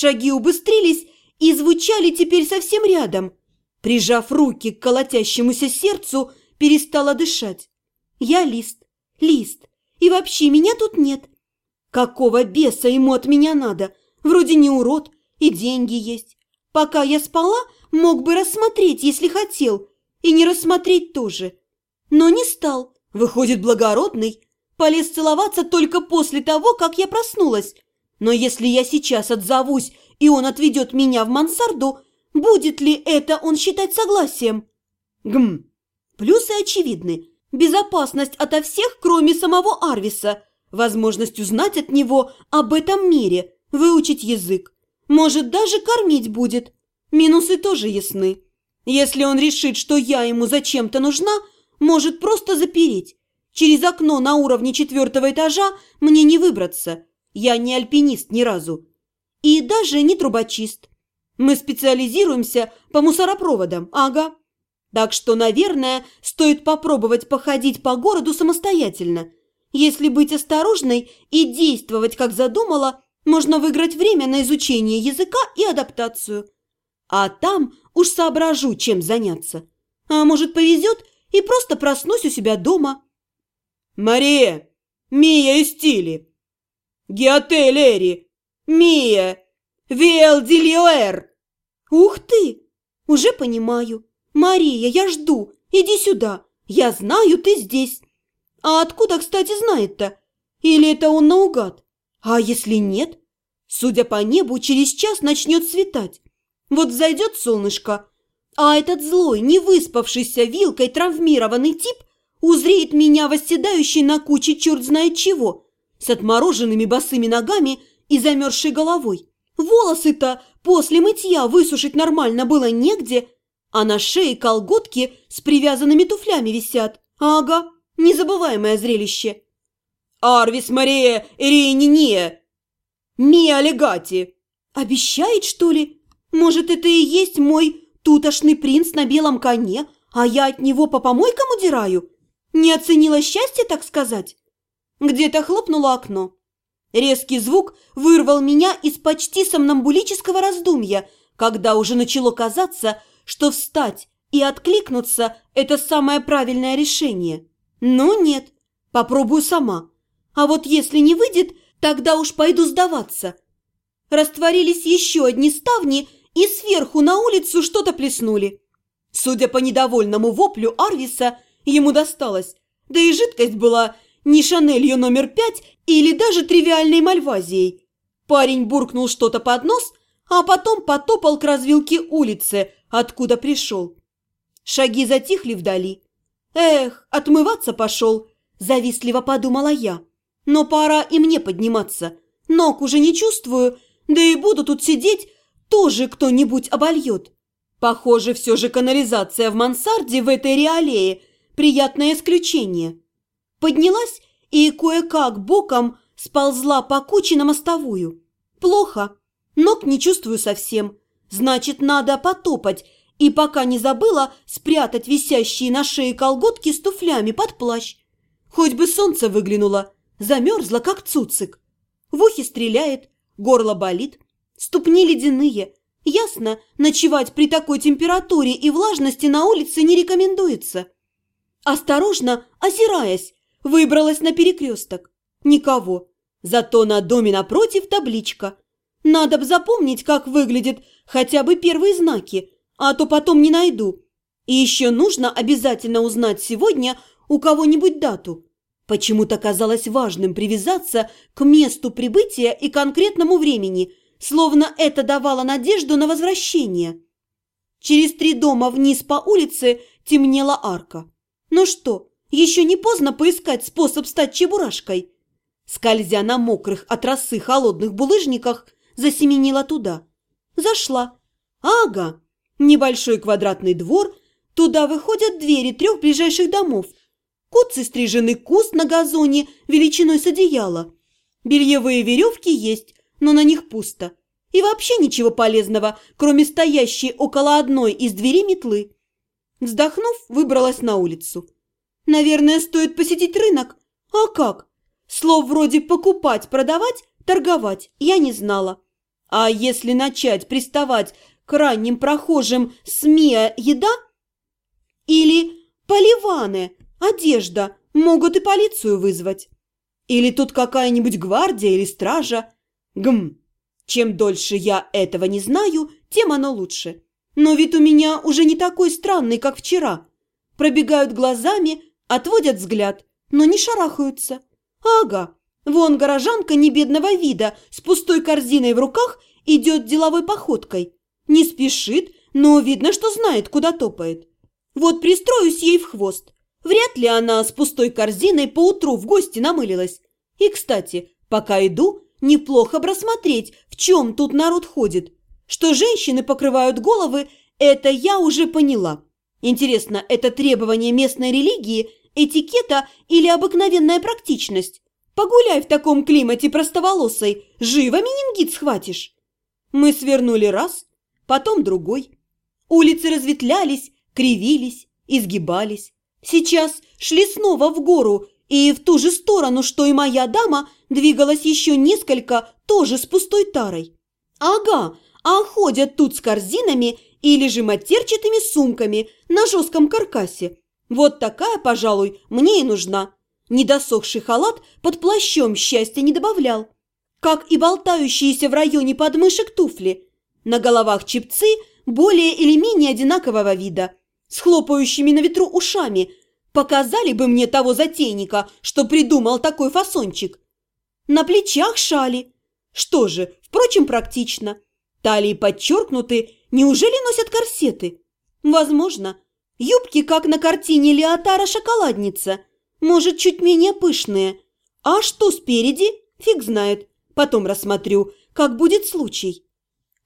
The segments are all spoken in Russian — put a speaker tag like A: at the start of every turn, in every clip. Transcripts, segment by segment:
A: Шаги убыстрились и звучали теперь совсем рядом. Прижав руки к колотящемуся сердцу, перестала дышать. Я лист, лист, и вообще меня тут нет. Какого беса ему от меня надо? Вроде не урод, и деньги есть. Пока я спала, мог бы рассмотреть, если хотел, и не рассмотреть тоже. Но не стал. Выходит, благородный. Полез целоваться только после того, как я проснулась. Но если я сейчас отзовусь, и он отведет меня в мансарду, будет ли это он считать согласием? Гм. Плюсы очевидны. Безопасность ото всех, кроме самого Арвиса. Возможность узнать от него об этом мире, выучить язык. Может, даже кормить будет. Минусы тоже ясны. Если он решит, что я ему зачем-то нужна, может просто запереть. Через окно на уровне четвертого этажа мне не выбраться. Я не альпинист ни разу. И даже не трубочист. Мы специализируемся по мусоропроводам, ага. Так что, наверное, стоит попробовать походить по городу самостоятельно. Если быть осторожной и действовать, как задумала, можно выиграть время на изучение языка и адаптацию. А там уж соображу, чем заняться. А может, повезет, и просто проснусь у себя дома.
B: «Мария! Мия из Стили! Геоте Лери! Мия! Виэл Дильоэр!»
A: «Ух ты! Уже понимаю. Мария, я жду. Иди сюда. Я знаю, ты здесь. А откуда, кстати, знает-то? Или это он наугад? А если нет? Судя по небу, через час начнет светать. Вот зайдет солнышко, а этот злой, не выспавшийся вилкой травмированный тип узреет меня восседающий на куче черт знает чего, с отмороженными босыми ногами и замерзшей головой. Волосы-то после мытья высушить нормально было негде, а на шее колготки с привязанными туфлями висят. Ага, незабываемое зрелище.
B: «Арвис Мария Ирининия! Мия Легати!»
A: «Обещает, что ли? Может, это и есть мой тутошный принц на белом коне, а я от него по помойкам удираю? Не оценила счастье, так сказать?» Где-то хлопнуло окно. Резкий звук вырвал меня из почти сомнамбулического раздумья, когда уже начало казаться, что встать и откликнуться – это самое правильное решение. Но нет, попробую сама. А вот если не выйдет, тогда уж пойду сдаваться. Растворились еще одни ставни, и сверху на улицу что-то плеснули. Судя по недовольному воплю Арвиса, ему досталось. Да и жидкость была не Шанелью номер пять или даже тривиальной Мальвазией. Парень буркнул что-то под нос, а потом потопал к развилке улицы, откуда пришел. Шаги затихли вдали. «Эх, отмываться пошел!» – завистливо подумала я. «Но пора и мне подниматься. Ног уже не чувствую, да и буду тут сидеть, тоже кто-нибудь обольет. Похоже, все же канализация в мансарде в этой реалее – приятное исключение». Поднялась и кое-как боком сползла по куче на мостовую. Плохо, ног не чувствую совсем – Значит, надо потопать, и пока не забыла спрятать висящие на шее колготки с туфлями под плащ. Хоть бы солнце выглянуло, замерзла, как цуцик. В ухе стреляет, горло болит, ступни ледяные. Ясно, ночевать при такой температуре и влажности на улице не рекомендуется. Осторожно, озираясь, выбралась на перекресток. Никого. Зато на доме напротив табличка. Надо б запомнить, как выглядит хотя бы первые знаки, а то потом не найду. И еще нужно обязательно узнать сегодня у кого-нибудь дату. Почему-то казалось важным привязаться к месту прибытия и конкретному времени, словно это давало надежду на возвращение. Через три дома вниз по улице темнела арка. Ну что, еще не поздно поискать способ стать чебурашкой? Скользя на мокрых от росы холодных булыжниках, засеменила туда. Зашла. Ага, небольшой квадратный двор, туда выходят двери трех ближайших домов. Куцый стриженный куст на газоне величиной с одеяла. Бельевые веревки есть, но на них пусто. И вообще ничего полезного, кроме стоящей около одной из дверей метлы. Вздохнув, выбралась на улицу. Наверное, стоит посетить рынок. А как? Слов вроде «покупать», «продавать», «торговать» я не знала. А если начать приставать к ранним прохожим СМИ еда? Или поливаны, одежда, могут и полицию вызвать. Или тут какая-нибудь гвардия или стража. Гм, чем дольше я этого не знаю, тем оно лучше. Но вид у меня уже не такой странный, как вчера. Пробегают глазами, отводят взгляд, но не шарахаются. Ага, вон горожанка небедного вида с пустой корзиной в руках идет деловой походкой. Не спешит, но видно, что знает, куда топает. Вот пристроюсь ей в хвост. Вряд ли она с пустой корзиной поутру в гости намылилась. И, кстати, пока иду, неплохо бы рассмотреть, в чем тут народ ходит. Что женщины покрывают головы, это я уже поняла. Интересно, это требование местной религии, этикета или обыкновенная практичность? Погуляй в таком климате простоволосой, живо менингит схватишь. Мы свернули раз, потом другой. Улицы разветвлялись, кривились, изгибались. Сейчас шли снова в гору, и в ту же сторону, что и моя дама, двигалась еще несколько, тоже с пустой тарой. Ага, а ходят тут с корзинами или же матерчатыми сумками на жестком каркасе. Вот такая, пожалуй, мне и нужна. Недосохший халат под плащом счастья не добавлял. Как и болтающиеся в районе подмышек туфли. На головах чипцы более или менее одинакового вида, с хлопающими на ветру ушами. Показали бы мне того затейника, что придумал такой фасончик. На плечах шали. Что же, впрочем, практично. Талии подчеркнуты, неужели носят корсеты? Возможно. Юбки, как на картине Леотара «Шоколадница». Может, чуть менее пышные. А что спереди? Фиг знает. Потом рассмотрю, как будет случай.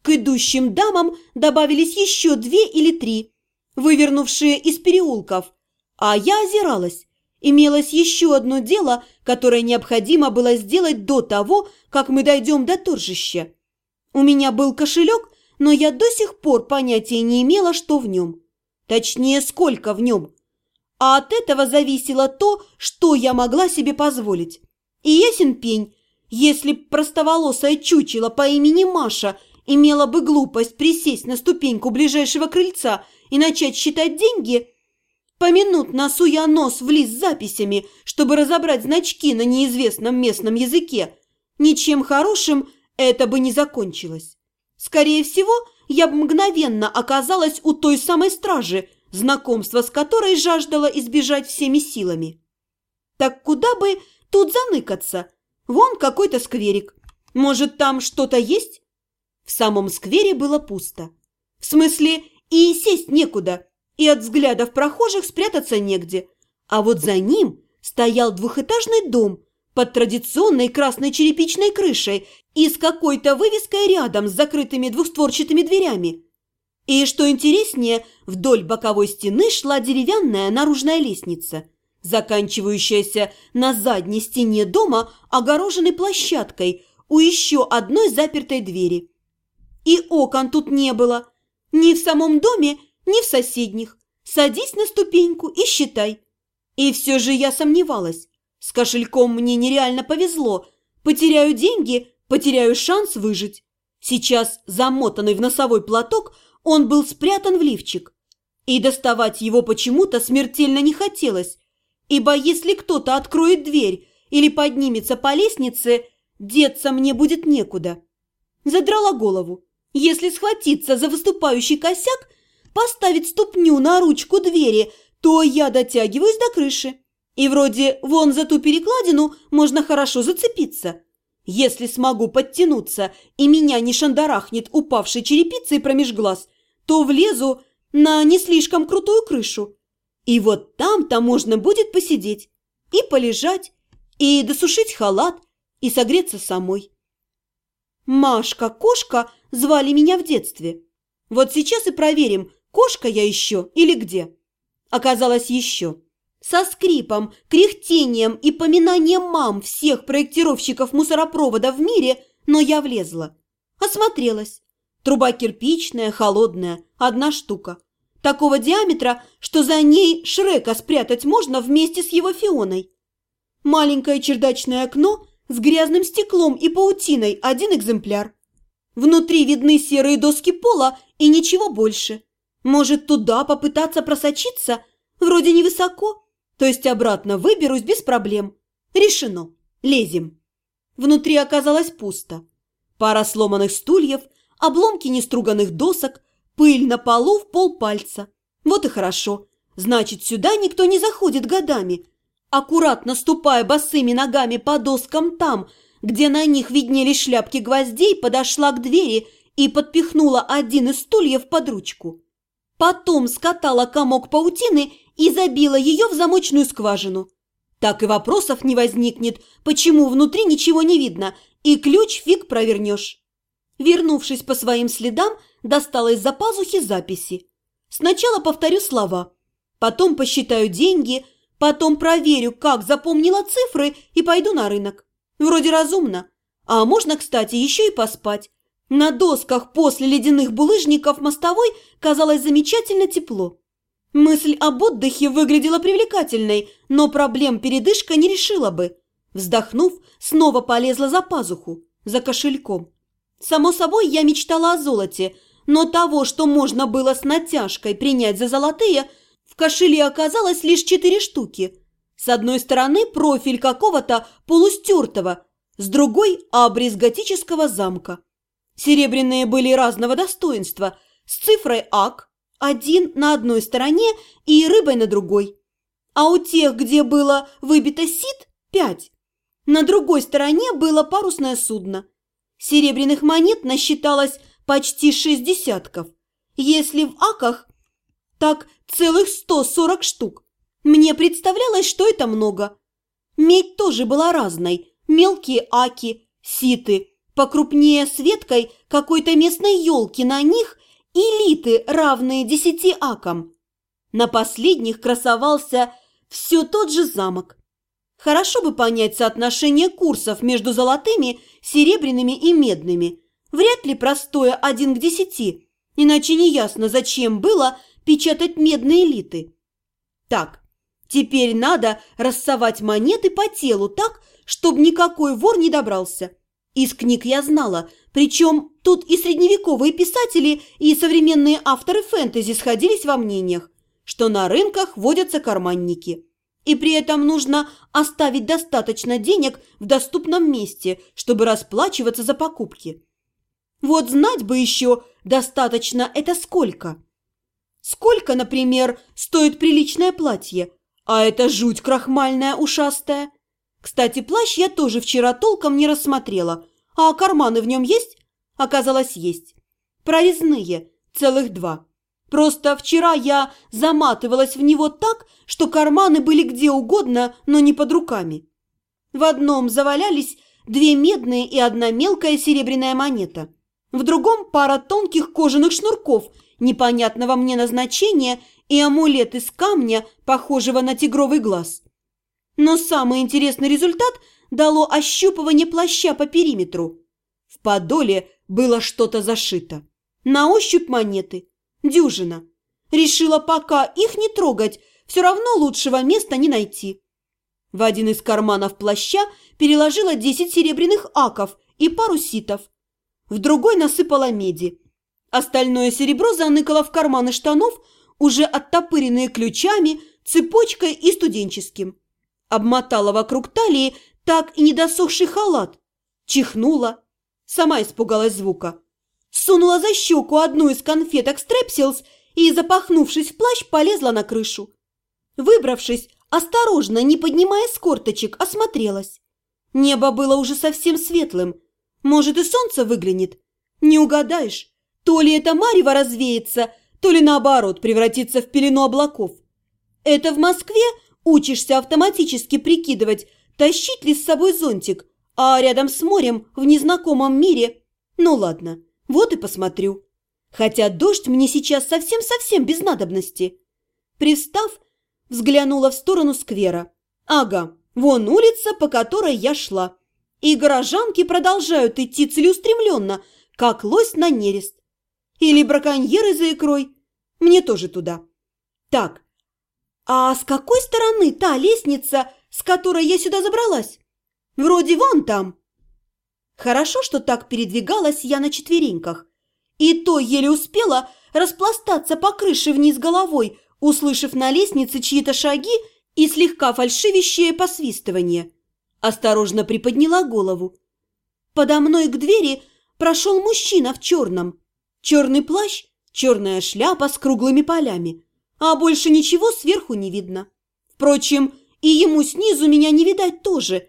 A: К идущим дамам добавились еще две или три, вывернувшие из переулков. А я озиралась. Имелось еще одно дело, которое необходимо было сделать до того, как мы дойдем до торжища. У меня был кошелек, но я до сих пор понятия не имела, что в нем. Точнее, сколько в нем. А от этого зависело то, что я могла себе позволить. И ясен пень, если простоволосая чучело по имени Маша имела бы глупость присесть на ступеньку ближайшего крыльца и начать считать деньги, поминутно суя нос в лист с записями, чтобы разобрать значки на неизвестном местном языке, ничем хорошим – это бы не закончилось. Скорее всего, я бы мгновенно оказалась у той самой стражи, знакомство с которой жаждала избежать всеми силами. Так куда бы тут заныкаться? Вон какой-то скверик. Может, там что-то есть? В самом сквере было пусто. В смысле, и сесть некуда, и от взглядов прохожих спрятаться негде. А вот за ним стоял двухэтажный дом под традиционной красной черепичной крышей и с какой-то вывеской рядом с закрытыми двухстворчатыми дверями. И, что интереснее, вдоль боковой стены шла деревянная наружная лестница, заканчивающаяся на задней стене дома огороженной площадкой у еще одной запертой двери. И окон тут не было, ни в самом доме, ни в соседних. Садись на ступеньку и считай. И все же я сомневалась. С кошельком мне нереально повезло. Потеряю деньги, Потеряю шанс выжить. Сейчас, замотанный в носовой платок, он был спрятан в лифчик. И доставать его почему-то смертельно не хотелось, ибо если кто-то откроет дверь или поднимется по лестнице, деться мне будет некуда. Задрала голову. Если схватиться за выступающий косяк, поставить ступню на ручку двери, то я дотягиваюсь до крыши. И вроде вон за ту перекладину можно хорошо зацепиться. Если смогу подтянуться и меня не шандарахнет упавшей черепицей промеж глаз, то влезу на не слишком крутую крышу. И вот там-то можно будет посидеть и полежать, и досушить халат, и согреться самой. Машка-кошка звали меня в детстве. Вот сейчас и проверим, кошка я еще или где. Оказалось еще. Со скрипом, кряхтением и поминанием мам всех проектировщиков мусоропровода в мире, но я влезла. Осмотрелась. Труба кирпичная, холодная, одна штука. Такого диаметра, что за ней Шрека спрятать можно вместе с его Фионой. Маленькое чердачное окно с грязным стеклом и паутиной – один экземпляр. Внутри видны серые доски пола и ничего больше. Может, туда попытаться просочиться? Вроде невысоко. То есть обратно выберусь без проблем. Решено. Лезем. Внутри оказалось пусто. Пара сломанных стульев, обломки неструганных досок, пыль на полу в полпальца. Вот и хорошо. Значит, сюда никто не заходит годами. Аккуратно ступая босыми ногами по доскам там, где на них виднелись шляпки гвоздей, подошла к двери и подпихнула один из стульев под ручку. Потом скатала комок паутины и забила ее в замочную скважину. Так и вопросов не возникнет, почему внутри ничего не видно, и ключ фиг провернешь. Вернувшись по своим следам, достала из-за пазухи записи. Сначала повторю слова, потом посчитаю деньги, потом проверю, как запомнила цифры и пойду на рынок. Вроде разумно. А можно, кстати, еще и поспать. На досках после ледяных булыжников мостовой казалось замечательно тепло. Мысль об отдыхе выглядела привлекательной, но проблем передышка не решила бы. Вздохнув, снова полезла за пазуху, за кошельком. Само собой, я мечтала о золоте, но того, что можно было с натяжкой принять за золотые, в кошеле оказалось лишь четыре штуки. С одной стороны профиль какого-то полустертого, с другой – абрис готического замка. Серебряные были разного достоинства, с цифрой «ак», один на одной стороне и рыбой на другой. А у тех, где было выбито сит, пять. На другой стороне было парусное судно. Серебряных монет насчиталось почти шесть десятков. Если в аках, так целых сто сорок штук. Мне представлялось, что это много. Медь тоже была разной. Мелкие аки, ситы, покрупнее с веткой какой-то местной елки на них и литы, равные десяти акам. На последних красовался все тот же замок. Хорошо бы понять соотношение курсов между золотыми, серебряными и медными. Вряд ли простое один к десяти, иначе неясно, зачем было печатать медные литы. Так, теперь надо рассовать монеты по телу так, чтобы никакой вор не добрался. Из книг я знала, причем тут и средневековые писатели, и современные авторы фэнтези сходились во мнениях, что на рынках водятся карманники. И при этом нужно оставить достаточно денег в доступном месте, чтобы расплачиваться за покупки. Вот знать бы еще достаточно это сколько. Сколько, например, стоит приличное платье, а это жуть крахмальная ушастая. Кстати, плащ я тоже вчера толком не рассмотрела. А карманы в нем есть? Оказалось, есть. Прорезные, целых два. Просто вчера я заматывалась в него так, что карманы были где угодно, но не под руками. В одном завалялись две медные и одна мелкая серебряная монета. В другом пара тонких кожаных шнурков непонятного мне назначения и амулет из камня, похожего на тигровый глаз. Но самый интересный результат дало ощупывание плаща по периметру. В подоле было что-то зашито. На ощупь монеты. Дюжина. Решила пока их не трогать, все равно лучшего места не найти. В один из карманов плаща переложила десять серебряных аков и пару ситов. В другой насыпала меди. Остальное серебро заныкала в карманы штанов, уже оттопыренные ключами, цепочкой и студенческим обмотала вокруг талии так и недосохший халат, чихнула, сама испугалась звука, сунула за щеку одну из конфеток стрепсилс и, запахнувшись в плащ, полезла на крышу. Выбравшись, осторожно, не поднимая с корточек, осмотрелась. Небо было уже совсем светлым. Может, и солнце выглянет? Не угадаешь. То ли это марево развеется, то ли наоборот превратится в пелену облаков. Это в Москве Учишься автоматически прикидывать, тащить ли с собой зонтик, а рядом с морем в незнакомом мире... Ну ладно, вот и посмотрю. Хотя дождь мне сейчас совсем-совсем без надобности. Привстав, взглянула в сторону сквера. Ага, вон улица, по которой я шла. И горожанки продолжают идти целеустремленно, как лось на нерест. Или браконьеры за икрой. Мне тоже туда. Так, «А с какой стороны та лестница, с которой я сюда забралась? Вроде вон там». Хорошо, что так передвигалась я на четвереньках. И то еле успела распластаться по крыше вниз головой, услышав на лестнице чьи-то шаги и слегка фальшивящее посвистывание. Осторожно приподняла голову. Подо мной к двери прошел мужчина в черном. Черный плащ, черная шляпа с круглыми полями, а больше ничего сверху не видно. Впрочем, и ему снизу меня не видать тоже.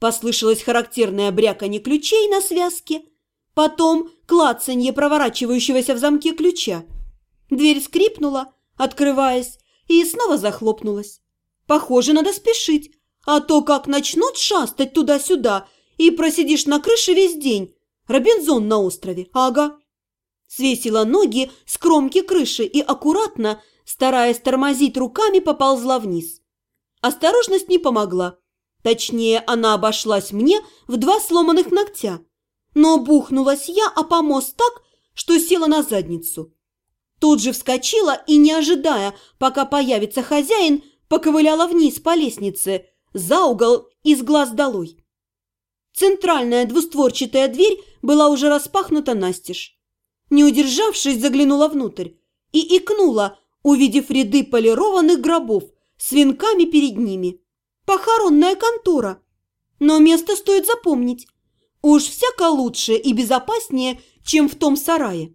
A: Послышалось характерное бряканье ключей на связке, потом клацанье проворачивающегося в замке ключа. Дверь скрипнула, открываясь, и снова захлопнулась. Похоже, надо спешить, а то как начнут шастать туда-сюда и просидишь на крыше весь день. Робинзон на острове, ага. Свесила ноги с кромки крыши и аккуратно, стараясь тормозить руками, поползла вниз. Осторожность не помогла. Точнее, она обошлась мне в два сломанных ногтя. Но бухнулась я о помост так, что села на задницу. Тут же вскочила и, не ожидая, пока появится хозяин, поковыляла вниз по лестнице, за угол и с глаз долой. Центральная двустворчатая дверь была уже распахнута настежь. Не удержавшись, заглянула внутрь и икнула, увидев ряды полированных гробов с венками перед ними. Похоронная контора. Но место стоит запомнить. Уж всяко лучше и безопаснее, чем в том сарае.